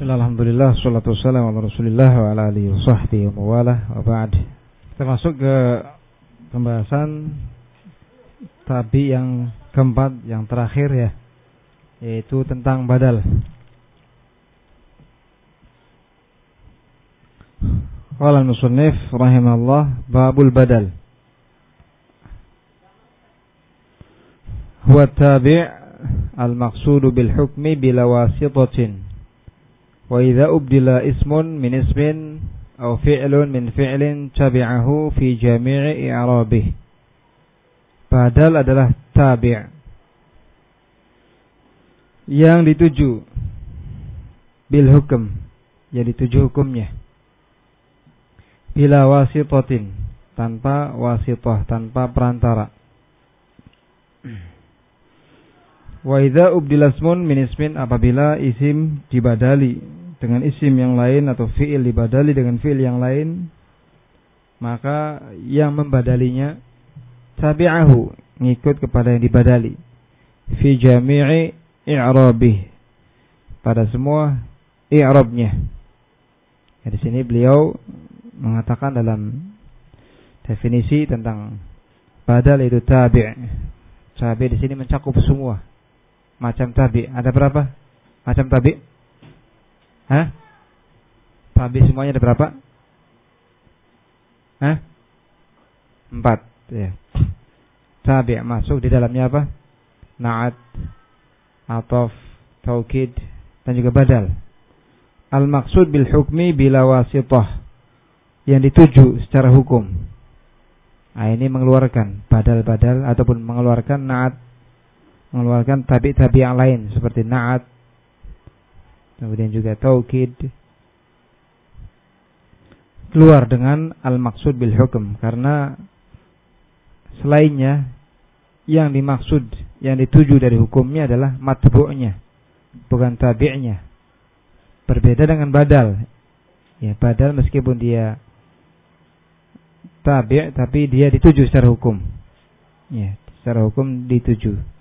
Alhamdulillah Salatu wassalamu ala rasulillah Wa ala alihi wa sahbihi wa mawalah Wa ba'd. Kita masuk ke Pembahasan Tabi yang keempat Yang terakhir ya Yaitu tentang badal. Qala al-musannif rahimahullah babul badal. Huwa tabi' al-maqsudu bil hukmi bila wasitatin Wa idza ubdila ismun min ismin aw fi'lun min fi'lin tabi'ahu fi jami'i i'rabih. Badal adalah tabi' yang dituju bil hukum. Yang dituju hukumnya. Bila wasitatin tanpa wasitah tanpa perantara. Wa idza ubdila ismun min ismin apabila isim dibadali dengan isim yang lain atau fiil dibadali dengan fiil yang lain maka yang membadalinya tabi'ahu ngikut kepada yang dibadali. Fi jami'i i'rabih pada semua i'rabnya. Ya, di sini beliau mengatakan dalam definisi tentang badal itu tabi' tabi' di sini mencakup semua. Macam tabi' ada berapa? Macam tabi' Hah? Tabi semuanya ada berapa? Hah? Empat. Ya. Tabi masuk di dalamnya apa? Naat, atof, taukid, dan juga badal. Al-maksud bil hukmi bila wasitah. Yang dituju secara hukum. Nah, ini mengeluarkan badal-badal ataupun mengeluarkan naat, mengeluarkan tabi-tabi yang lain seperti naat, kemudian juga taukid. Keluar dengan al-maksud bil hukum karena selainnya yang dimaksud yang dituju dari hukumnya adalah matbu'nya. Bukan tabi'nya. Berbeda dengan badal. Ya badal meskipun dia tabi' tapi dia dituju secara hukum. Ya secara hukum dituju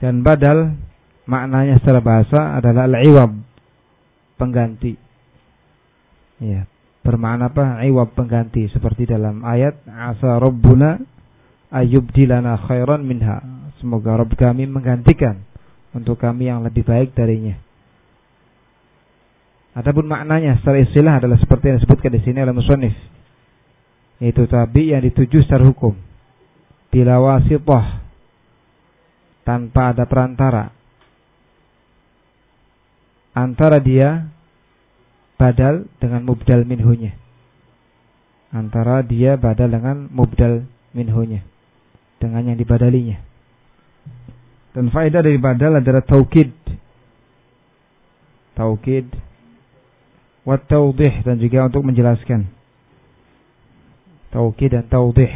Dan badal maknanya secara bahasa adalah al-iwab, pengganti. Ya, bermakna apa? Iwab pengganti seperti dalam ayat asa rabbuna dilana khairan minha. Semoga Rabb kami menggantikan untuk kami yang lebih baik darinya. Adapun maknanya secara istilah adalah seperti yang disebutkan di sini oleh musannif. Yaitu tabi yang dituju secara hukum. Bila wasitah tanpa ada perantara. Antara dia badal dengan mubdal minhunya. Antara dia badal dengan mubdal minhunya. Dengan yang dibadalinya. Dan faedah dari badal adalah taukid. Taukid. Wa taudih dan juga untuk menjelaskan. Taukid dan taudih.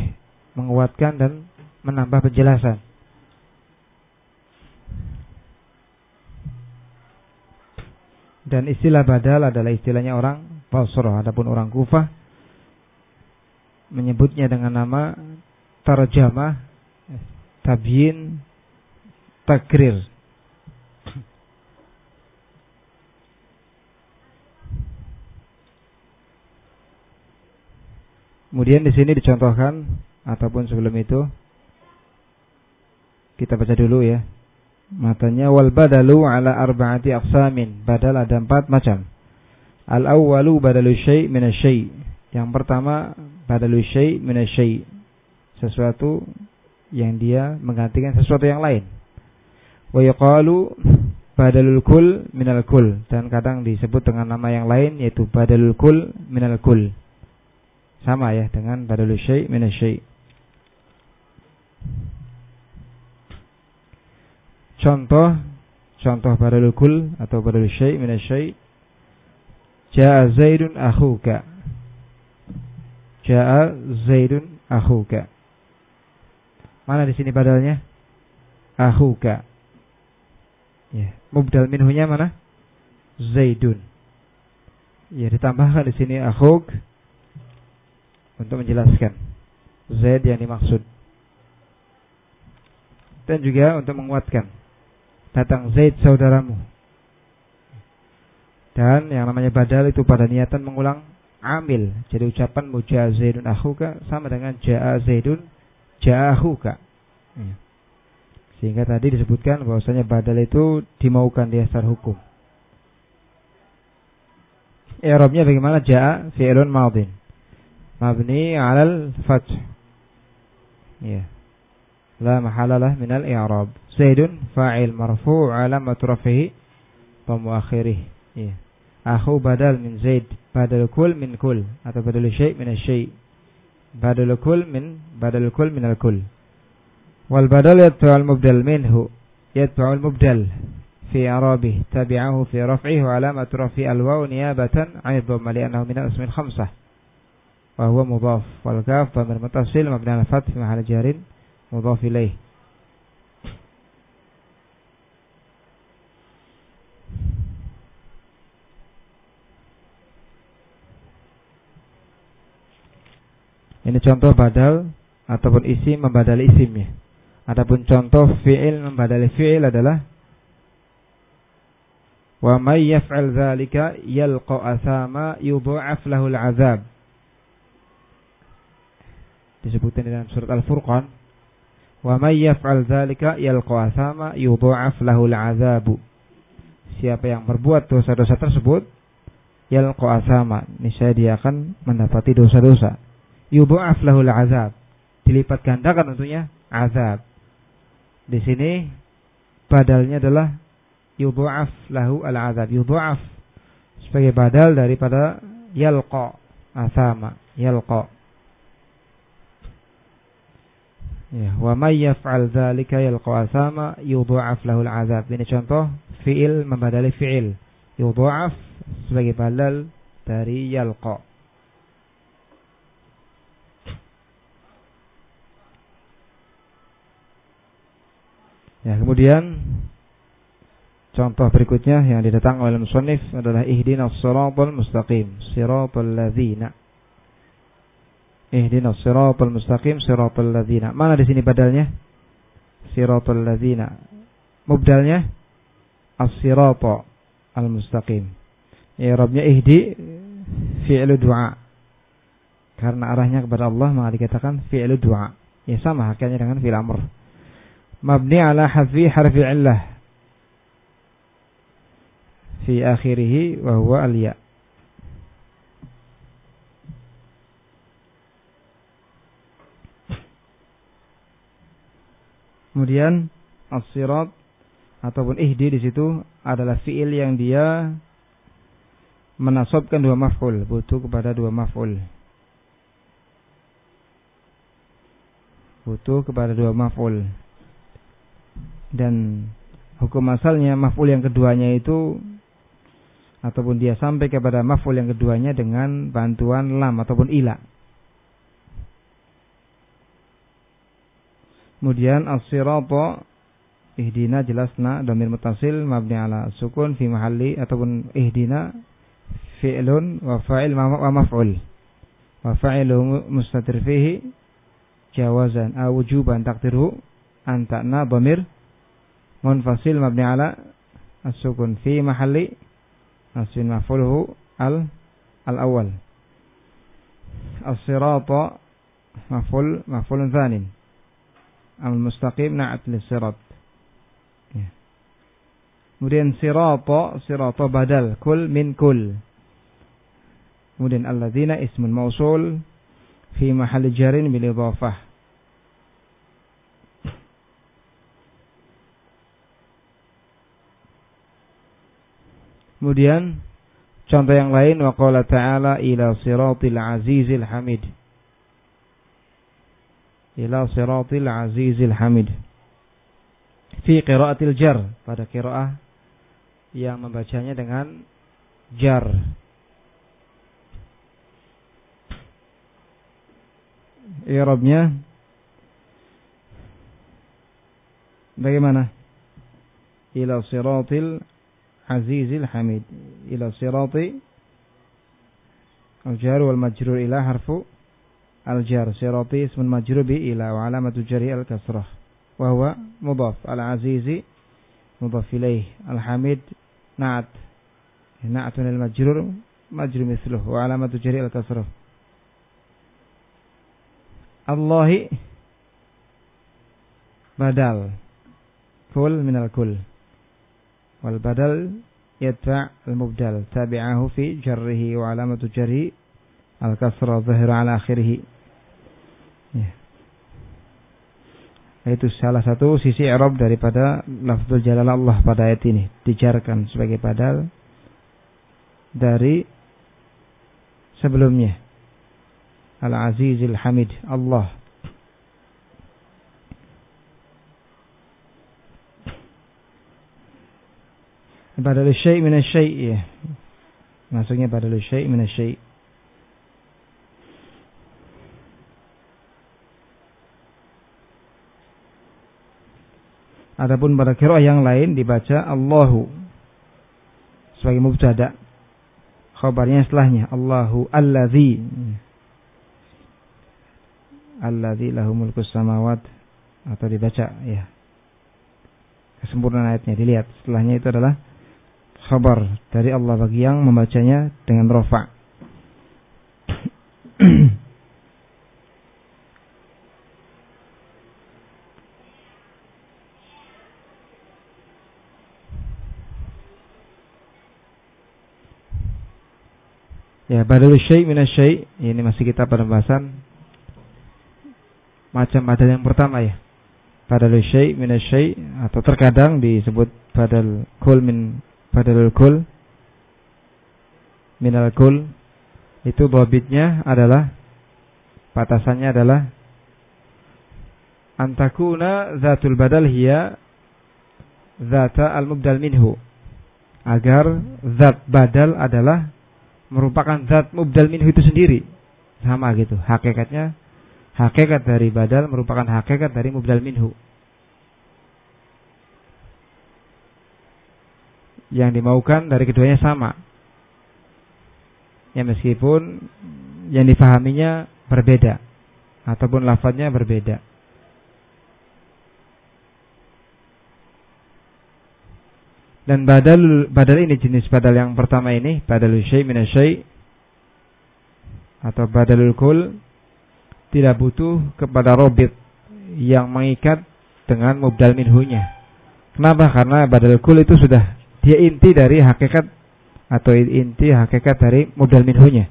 Menguatkan dan menambah penjelasan Dan istilah badal adalah istilahnya orang Basrah. Adapun orang Kufah menyebutnya dengan nama tarjamah, tabyin, takrir. Kemudian di sini dicontohkan ataupun sebelum itu kita baca dulu ya Matanya wal badalu ala arba'ati aqsamin. Badal ada empat macam. Al awwalu badalu syai' min syai'. Yang pertama badalu syai' min syai'. Sesuatu yang dia menggantikan sesuatu yang lain. Wa yuqalu badalul kul minal kul dan kadang disebut dengan nama yang lain yaitu badalul kul minal kul. Sama ya dengan badalul syai' min syai'. Contoh contoh badalul kul atau badalul syai' min syai' Ja'a Zaidun akhuka. Ja'a Zaidun akhuka. Mana di sini badalnya? Akhuka. Ya, mubdal minhunya mana? Zaidun. Ya, ditambahkan di sini akhuk untuk menjelaskan Zaid yang dimaksud. Dan juga untuk menguatkan datang Zaid saudaramu. Dan yang namanya badal itu pada niatan mengulang amil. Jadi ucapan muja Zaidun akhuka sama dengan ja'a Zaidun ja'ahuka. Ya. Sehingga tadi disebutkan bahwasanya badal itu dimaukan di asar hukum. I'rabnya bagaimana? Ja'a fi'lun madin. Mabni 'alal fath. Ya. لا محل له من الإعراب. زيد فاعل مرفوع علامة رفعه ضم آخره. إيه. أخو بدل من زيد بدل كل من كل. هذا بدل شيء من الشيء. بدل كل من بدل كل من الكل. والبدل يتبع المبدل منه. يتبع المبدل في إعرابه. تبعه في رفعه وعلامة رفع الواو نيابة عن الضم لأنه من الأسم الخمسة. وهو مضاف. والكاف ضمير متصل مبني على الفتح في محل جار. mudhaf ilaih Ini contoh badal ataupun isi membadali isimnya. Adapun contoh fi'il membadali fi'il adalah Wa may yaf'al dzalika yalqa asama yudha'af lahu azab Disebutkan dalam surat Al-Furqan wa may yaf'al dzalika yalqa asama yudha'af lahu al'adzab. Siapa yang berbuat dosa-dosa tersebut yalqa asama, niscaya dia akan mendapati dosa-dosa yudha'af lahul azab. Dilipat gandakan tentunya azab. Di sini badalnya adalah yudha'af lahu al azab. Yudha'af sebagai badal daripada yalqa asama, yalqa. Ya, wa may yaf'al dzalika yalqa asama yudha'af lahu al azab. Ini contoh fi'il membadali fi'il. Yudha'af sebagai badal dari yalqa. Ya, kemudian contoh berikutnya yang didatang oleh musannif adalah ihdinas siratal mustaqim, siratal ladzina. Ihdinas siratal mustaqim siratal ladzina. Mana di sini badalnya? Siratal ladzina. Mubdalnya as-sirata al-mustaqim. Ya Rabbnya ihdi fi'lu du'a. Karena arahnya kepada Allah maka dikatakan fi'lu du'a. Ya sama hakikatnya dengan fi'l amr. Mabni ala hafi harfi illah. Fi akhirih wa huwa al-ya. Kemudian as-sirat ataupun ihdi di situ adalah fiil yang dia menasobkan dua maf'ul, butuh kepada dua maf'ul. Butuh kepada dua maf'ul dan hukum asalnya maf'ul yang keduanya itu ataupun dia sampai kepada maf'ul yang keduanya dengan bantuan lam ataupun ila. Kemudian as-sirata ihdina jelasna domir mutasil mabni ala sukun fi mahalli ataupun ihdina fi'lun wa fa'il wa maf'ul. Wa fa'ilu mustatir fihi jawazan aw wujuban takdiru antakna domir munfasil mabni ala as-sukun fi mahalli nasbin maf'uluhu al al awal as-sirata maf'ul maf'ulun thanin al mustaqim na'at lis-sirat ya. kemudian sirata sirata badal kul min kul kemudian alladzina ismun mausul fi mahalli jarin bil idhafah Kemudian contoh yang lain waqala ta'ala ila siratil azizil hamid. ila siratil azizil hamid. Fi qiraatil jar. Pada qiraah yang membacanya dengan jar. Ya I'rabnya bagaimana? Ila siratil azizil hamid. Ila sirati al jar wal majrur ila harfu الجار سيروطي اسم المجرور إلى وعلامة جري الكسرة وهو مضاف العزيز مضاف إليه الحميد نعت نعت المجرور مجر مثله وعلامة جري الكسرة. الله بدل كل من الكل. والبدل يدفع المبدل تابعه في جره وعلامة جره الكسرة ظهر على آخره. Itu salah satu sisi i'rab daripada lafzul jalal Allah pada ayat ini. Dijarkan sebagai badal dari sebelumnya. Al-Azizil Hamid Allah. Badal syai' min syai' ya. Maksudnya badal syai' min syai' Adapun pada kira yang lain dibaca Allahu sebagai mubtada. Khabarnya setelahnya Allahu allazi allazi lahu mulku samawat atau dibaca ya. Kesempurnaan ayatnya dilihat setelahnya itu adalah khabar dari Allah bagi yang membacanya dengan rofa. ya, badalul syai' syai' ini masih kita pada pembahasan. Macam badal yang pertama ya. Badalul syai' syai' atau terkadang disebut badal kul min badalul kul. Minal kul. Itu babitnya adalah batasannya adalah antakuna zatul badal hiya zata al mubdal minhu. Agar zat badal adalah merupakan zat mubdal minhu itu sendiri sama gitu hakikatnya hakikat dari badal merupakan hakikat dari mubdal minhu yang dimaukan dari keduanya sama. Ya meskipun yang difahaminya berbeda ataupun lafadznya berbeda. Dan badal badal ini jenis badal yang pertama ini badalul syai' minasyai' atau badalul kul tidak butuh kepada robit yang mengikat dengan mubdal minhunya. Kenapa? Karena badal kul itu sudah dia inti dari hakikat atau inti hakikat dari modal minhunya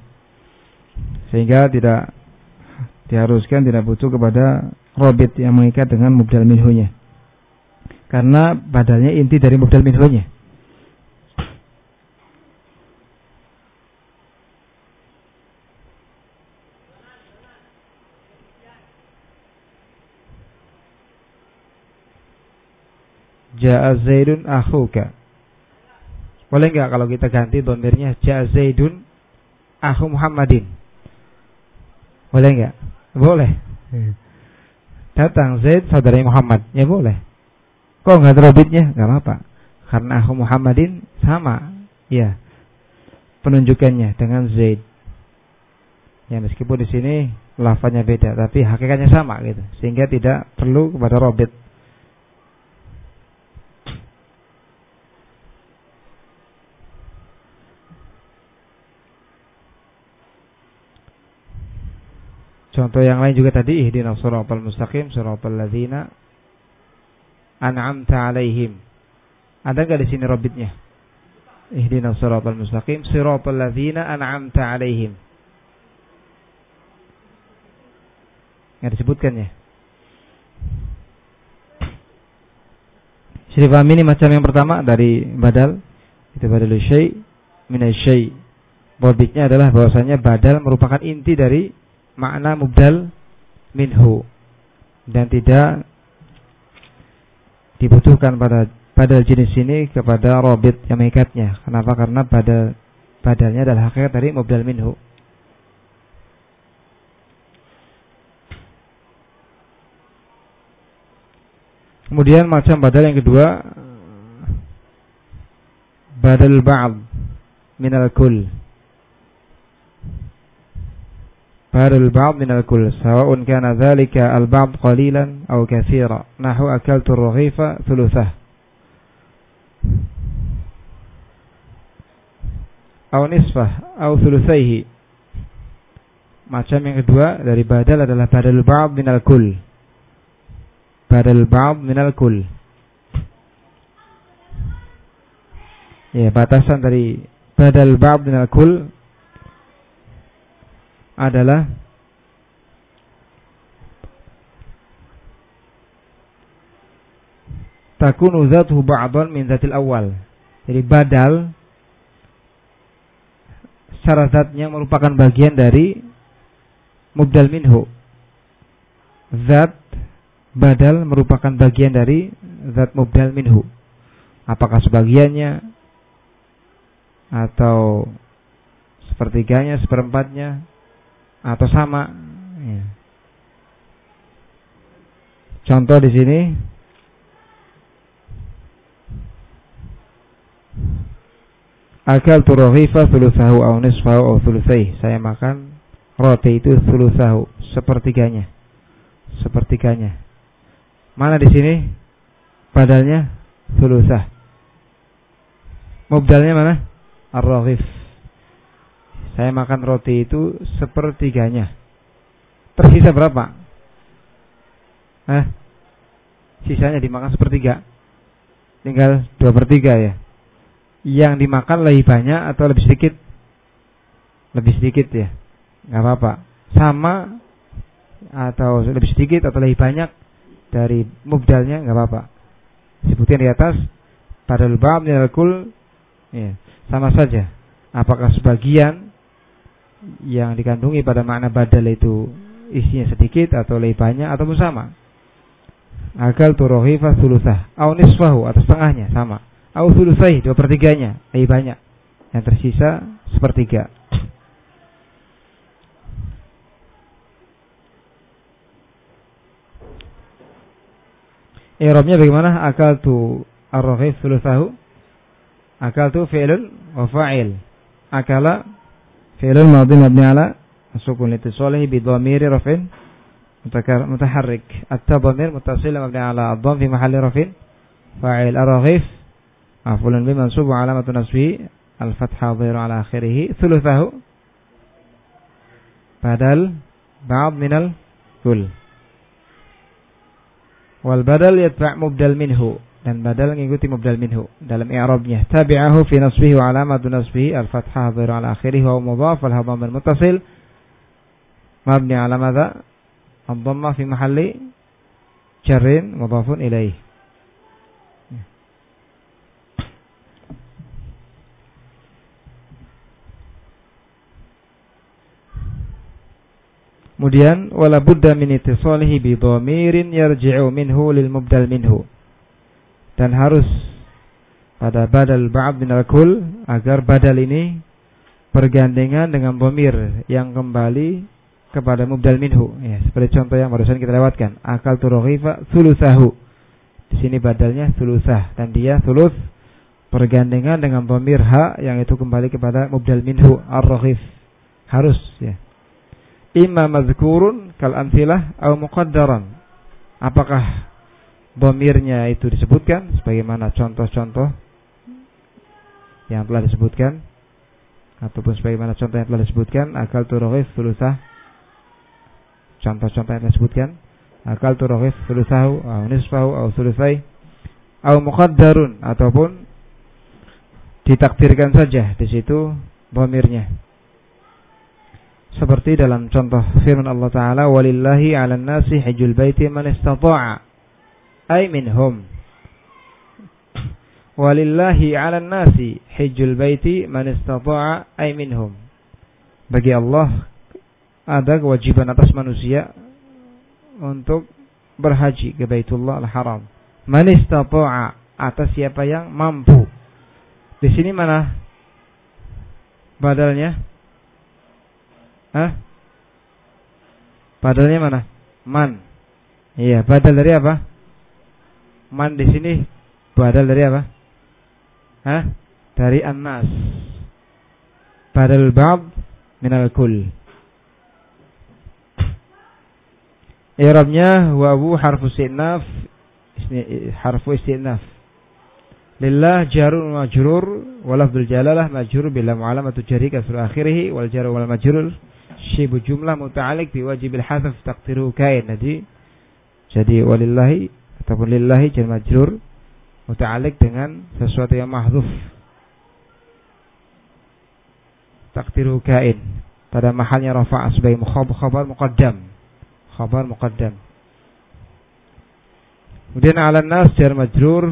sehingga tidak diharuskan tidak butuh kepada robit yang mengikat dengan modal minhunya karena badalnya inti dari modal minhunya Ja'a Zaidun akhuka boleh nggak kalau kita ganti domirnya Ja Zaidun Ahu Muhammadin? Boleh nggak? Boleh. Datang Zaid saudara Muhammad. Ya boleh. Kok nggak terbitnya? Nggak apa-apa. Karena Ahu Muhammadin sama. Ya. Penunjukannya dengan Zaid. Ya meskipun di sini lafaznya beda, tapi hakikatnya sama gitu. Sehingga tidak perlu kepada robit Contoh yang lain juga tadi ihdinas siratal mustaqim siratal ladzina an'amta alaihim. Ada enggak di sini robitnya? Ihdinas siratal mustaqim siratal ladzina an'amta alaihim. Enggak disebutkan ya? Jadi ini macam yang pertama dari badal itu badal syai minasy syai. Robitnya adalah bahwasanya badal merupakan inti dari makna mubdal minhu dan tidak dibutuhkan pada pada jenis ini kepada robit yang mengikatnya. Kenapa? Karena pada badalnya adalah hakikat dari mubdal minhu. Kemudian macam badal yang kedua badal ba'd minal kull Baril ba'd min al-kull sawa'un kana dhalika al-ba'd qalilan aw katsira nahu akaltu ar-raghifa thuluthah aw nisfah aw thuluthaihi macam yang kedua dari badal adalah badal ba'd min al-kull. Badal ba'd min al-kull. Ya batasan dari badal ba'd min al-kull adalah takunu zatuhu ba'dan min zatil awal. Jadi badal secara zatnya merupakan bagian dari mubdal minhu. Zat badal merupakan bagian dari zat mubdal minhu. Apakah sebagiannya atau sepertiganya, seperempatnya atau sama? Ya. Contoh di sini Akal turaghifa thuluthahu au nisfahu au thuluthaih. Saya makan roti itu thuluthahu, sepertiganya. Sepertiganya. Mana di sini? Padanya thuluthah. Mubdalnya mana? Ar-raghif. Saya makan roti itu sepertiganya. Tersisa berapa? Eh? Sisanya dimakan sepertiga. Tinggal dua per tiga ya yang dimakan lebih banyak atau lebih sedikit? Lebih sedikit ya. nggak apa-apa. Sama atau lebih sedikit atau lebih banyak dari mubdalnya nggak apa-apa. Sebutkan di atas pada lubab kul ya, sama saja. Apakah sebagian yang dikandungi pada makna badal itu isinya sedikit atau lebih banyak atau sama? Akal turohi sulusah, au nisfahu atau setengahnya sama Au sulusai dua pertiganya lebih banyak. Yang tersisa sepertiga. Irobnya bagaimana? Akal tu arrohif sulusahu. Akal tu fi'lun wa fa'il. Akala fi'lun madhi mabni ala sukun litisalihi bi dhamiri rafin mutaharrik. At-tadhamir mutasil mabni ala ad-dham fi mahalli rafin fa'il arrohif Afulun bi mansub alamatu nasbi al-fathah dhairu ala akhirih thuluthahu badal ba'd minal kul wal badal yatba' mubdal minhu dan badal mengikuti mubdal minhu dalam i'rabnya tabi'ahu fi nasbihi wa alamatu nasbihi al-fathah dhairu ala akhirih wa mudhaf al hadam al-muttasil mabni ala madha الضمة في محل جر مضاف إليه Kemudian wala budda min ittisalihi bi dhamirin yarji'u minhu lil mubdal minhu. Dan harus pada badal ba'd min al-kul agar badal ini bergandengan dengan dhamir yang kembali kepada mubdal minhu. Ya, seperti contoh yang barusan kita lewatkan. Akal turaghifa thuluthahu. Di sini badalnya thulusah dan dia thuluth bergandengan dengan dhamir ha yang itu kembali kepada mubdal minhu ar-raghif. Harus ya imma mazkurun kal amsilah atau muqaddaran. Apakah domirnya itu disebutkan sebagaimana contoh-contoh yang telah disebutkan ataupun sebagaimana contoh yang telah disebutkan akal turohif sulusah contoh-contoh yang telah disebutkan akal turohif sulusahu atau nisfahu atau sulusai atau muqaddarun ataupun ditakdirkan saja di situ domirnya. Seperti dalam contoh firman Allah Ta'ala walillahi ala nasi hijul baiti man istata'a ay minhum walillahi ala nasi hijul baiti man istata'a ay minhum bagi Allah ada kewajiban atas manusia untuk berhaji ke Baitullah Al-Haram man istata'a atas siapa yang mampu di sini mana badalnya Hah? Badalnya mana? Man. Iya, badal dari apa? Man di sini badal dari apa? Hah? Dari annas. Badal bab minal kul. I'rabnya wawu harfu istinaf harfu istinaf Lillah jarun majrur walafdul jalalah majrur bila mu'alamatu jari kasru akhirih wal jaru wal majrur syibu jumlah muta'alik bi wajibil hasaf taqdiru kain. Jadi jadi walillahi ataupun lillahi jar majrur muta'alik dengan sesuatu yang mahdzuf. Taqdiru kain. Pada mahalnya rafa' sebagai khabar muqaddam. Khabar muqaddam. Kemudian ala nas jar majrur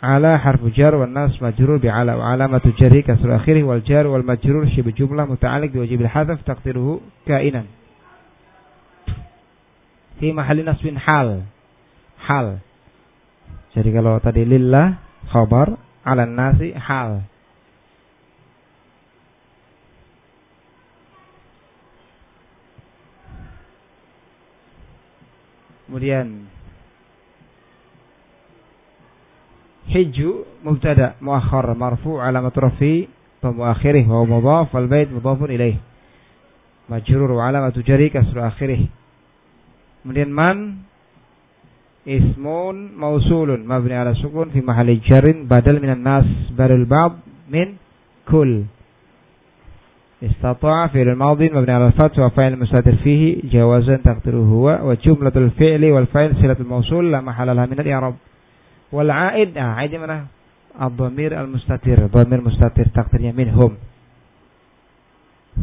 ala harfu jar wan nas majrur bi ala wa alamatu jarri kasr akhirih wal jar wal majrur shibh jumlah muta'alliq bi wajib al hadaf taqdiruhu kainan fi mahalli nasbin hal hal. Jadi kalau tadi lillah khabar ala nasi hal. Kemudian hiju mubtada muakhar marfu alamat rafi wa akhirih wa mudhaf wal bait mudhafun ilaih majrur wa alamat jari kasru akhirih. Kemudian man اسم موصول مبني على سكون في محل جر بدل من الناس بل البعض من كل استطاع فعل الماضي مبني على الفتح وفعل المستتر فيه جوازا تقدره هو وجملة الفعل والفعل صلة الموصول لا محل لها من الإعراب والعائد آه عائد mana? الضمير المستتر ضمير مستتر تقديرnya منهم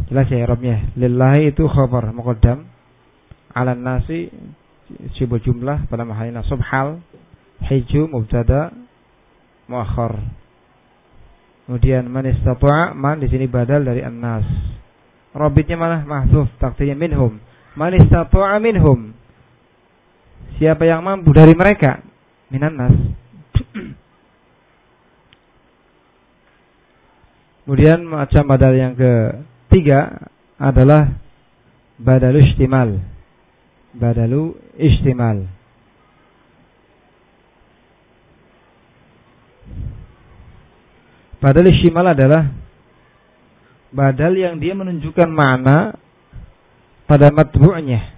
jelas ya Arabnya lillahi itu khabar muqaddam. Ala nasi sibuk jumlah pada mahalnya subhal. Hiju mubtada muakhar. Kemudian man istata'a man di sini badal dari an-nas. Rabbitnya mana? Mahdzuf takdirnya minhum. Man istata'a minhum. Siapa yang mampu dari mereka? minan nas. Kemudian macam badal yang ketiga adalah badalu istimal. Badalu istimal. Badal istimal adalah badal yang dia menunjukkan makna pada matbu'nya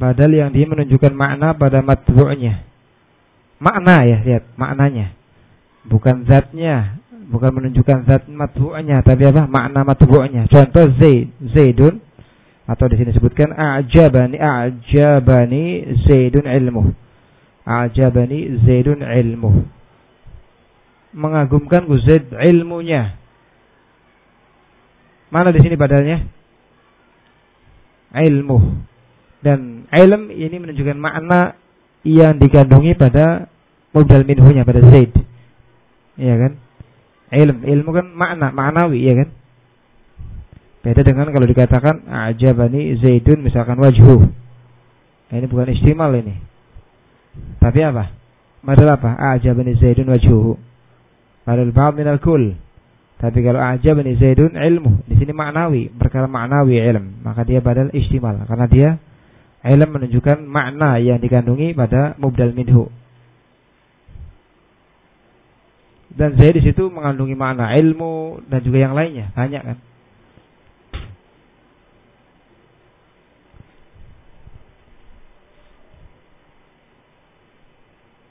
Badal yang dia menunjukkan makna pada matbu'nya. Makna ya, lihat maknanya. Bukan zatnya, bukan menunjukkan zat matbu'nya, tapi apa? Makna matbu'nya. Contoh Zaid, Zaidun atau di sini sebutkan a'jabani a'jabani Zaidun ilmu. A'jabani Zaidun ilmu. Mengagumkan Zaid ilmunya. Mana di sini badalnya? Ilmu. Dan ilm ini menunjukkan makna yang dikandungi pada modal minhunya pada Zaid. Iya kan? Ilm, ilmu kan makna, maknawi, ya kan? Beda dengan kalau dikatakan ajabani Zaidun misalkan wajhu. Nah, ini bukan istimal ini. Tapi apa? Padahal apa? Ajabani Zaidun wajhuhu. Padahal ba'd min al-kull. Tapi kalau ajabani Zaidun ilmu, di sini maknawi, perkara maknawi ilm, maka dia badal istimal karena dia Ilm menunjukkan makna yang dikandungi pada mubdal minhu. Dan saya di situ mengandungi makna ilmu dan juga yang lainnya, banyak kan.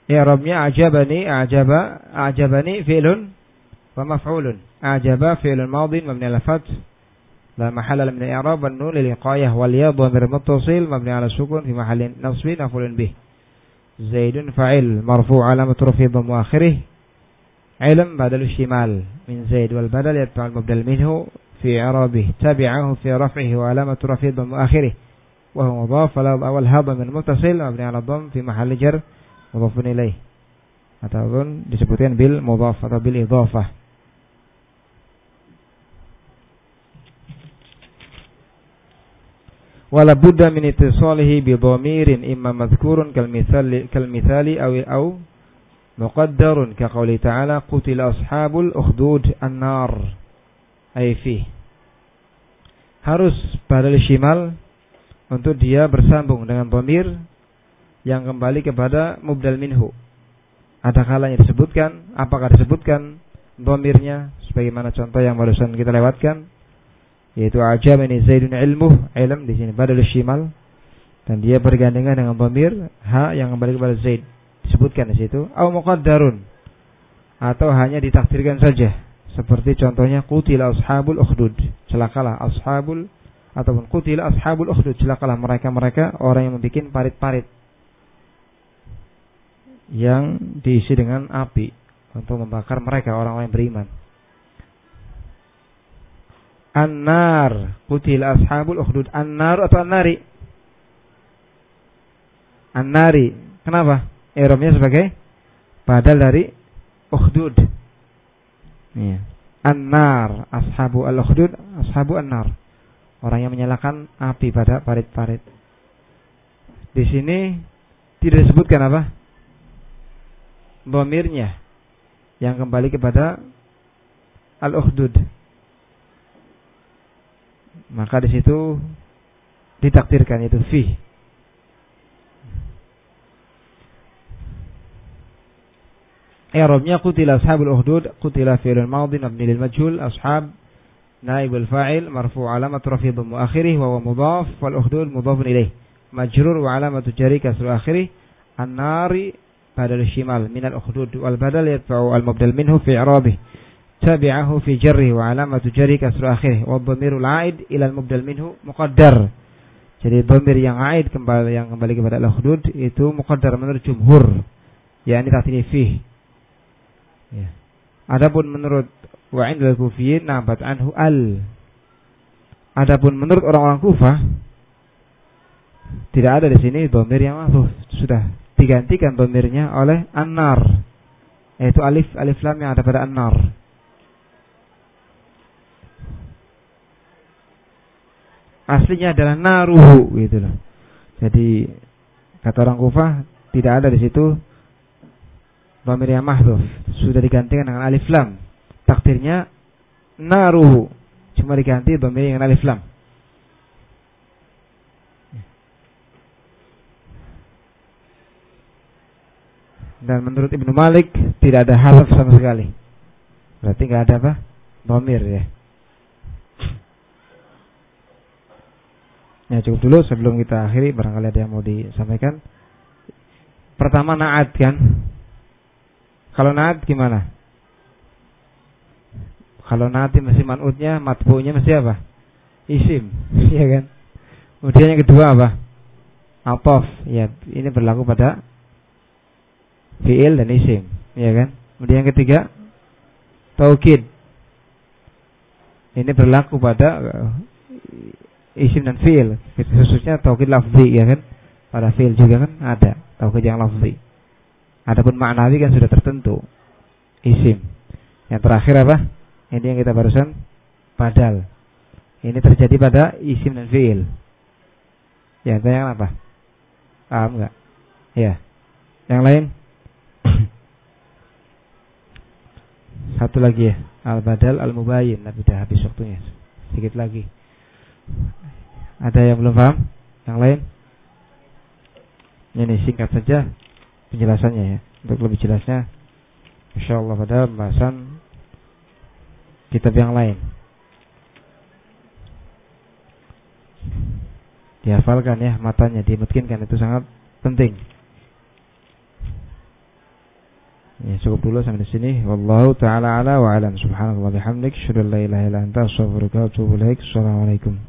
Ya Rabbnya ajabani ajaba ajabani fi'lun wa maf'ulun. Ajaba fi'lun madin mabni ala fath لا محل من الإعراب والنون للإقاية والياء ضمير متصل مبني على السكون في محل نصب مفعول به. زيد فعل مرفوع علامة رفعه ضم آخره علم بدل الشمال. من زيد والبدل يتبع المبدل منه في إعرابه. تبعه في رفعه وعلامة رفعه ضم آخره وهو مضاف والها ضمير متصل مبني على الضم في محل جر. mudhafun ilaih. Ataupun disebutkan bil mudhaf atau bil idhafah. Wala budda min ittisalihi bi dhamirin imma madhkurun kal mithali kal mithali aw aw muqaddarun. Ka qouli ta'ala qutila ashabul ukhdud an-nar. Ay fi. Harus badal shimal untuk dia bersambung dengan dhamir yang kembali kepada mubdal minhu ada kalanya disebutkan apakah disebutkan dhamirnya sebagaimana contoh yang barusan kita lewatkan yaitu ajabani Zaidun ilmu ilm di sini badal shimal dan dia bergandengan dengan pemir ha yang kembali kepada Zaid disebutkan di situ. Au muqaddarun atau hanya ditakdirkan saja. Seperti contohnya kutila ashabul ukhdud. Celakalah ashabul ataupun kutila ashabul ukhdud. Celakalah mereka-mereka orang yang membuat parit-parit yang diisi dengan api untuk membakar mereka orang-orang yang beriman. An-nar, kutil ashabul ukhdud. An-nar atau an-nari? An-nari. Kenapa? Eromnya sebagai badal dari ukhdud. Ya. An-nar, ashabu al-ukhdud, ashabu an-nar. Orang yang menyalakan api pada parit-parit. Di sini tidak disebutkan apa? Domirnya yang kembali kepada al-ukhdud. Maka di situ ditakdirkan itu fi. I'rabnya qutila ashabul ukhdud qutila fi'lun madin mabni lil majhul ashab naib al fa'il marfu alamat rafi dhammu akhirih wa huwa mudhaf wal ukhdud mudhafun ilayh majrur wa alamatu jari kasru an-nari badal shimal min al ukhdud wal badal yadfa'u al mubdal minhu fi i'rabih. Tabi'ahu fi jarri wa alamatu jari kasru akhirih. Wa dhamirul a'id ila al mubdal minhu muqaddar. Jadi dhamir yang a'id kembali yang kembali kepada al ukhdud itu muqaddar menurut jumhur. Yakni takdiri fi Ya. Adapun menurut wa indal kufiyin nabat anhu al. Adapun menurut orang-orang Kufah tidak ada di sini domir yang mahfuz. Sudah digantikan domirnya oleh anar yaitu alif alif lam yang ada pada anar aslinya adalah naruhu gitu loh. Jadi kata orang Kufah tidak ada di situ Dhamir yang mahdzuf sudah digantikan dengan alif lam. Takdirnya naruhu. Cuma diganti dhamir dengan alif lam. Dan menurut Ibnu Malik tidak ada harf sama sekali. Berarti nggak ada apa? Dhamir ya. Ya cukup dulu sebelum kita akhiri barangkali ada yang mau disampaikan. Pertama naat kan kalau naat gimana? Kalau naati masih manutnya, matbu'nya masih apa? Isim, iya kan? Kemudian yang kedua apa? Atof, ya ini berlaku pada fiil dan isim, iya kan? Kemudian yang ketiga taukid. Ini berlaku pada uh, isim dan fiil, khususnya taukid lafzi, ya kan? Pada fiil juga kan ada taukid yang lafzi. Adapun maknawi kan sudah tertentu. Isim. Yang terakhir apa? Ini yang kita barusan padal. Ini terjadi pada isim dan fiil. Ya, yang apa? Paham enggak? Ya. Yang lain? Satu lagi ya. Al-badal al-mubayyin. Tapi sudah habis waktunya. Sedikit lagi. Ada yang belum paham? Yang lain? Ini singkat saja penjelasannya ya. Untuk lebih jelasnya Insya Allah pada pembahasan kitab yang lain. Dihafalkan ya matanya, dimungkinkan itu sangat penting. Ya, cukup dulu sampai di sini. Wallahu taala ala wa alam. Subhanallah bihamdik, syukur la ilaha illa anta, astaghfiruka wa atubu ilaik. Assalamualaikum.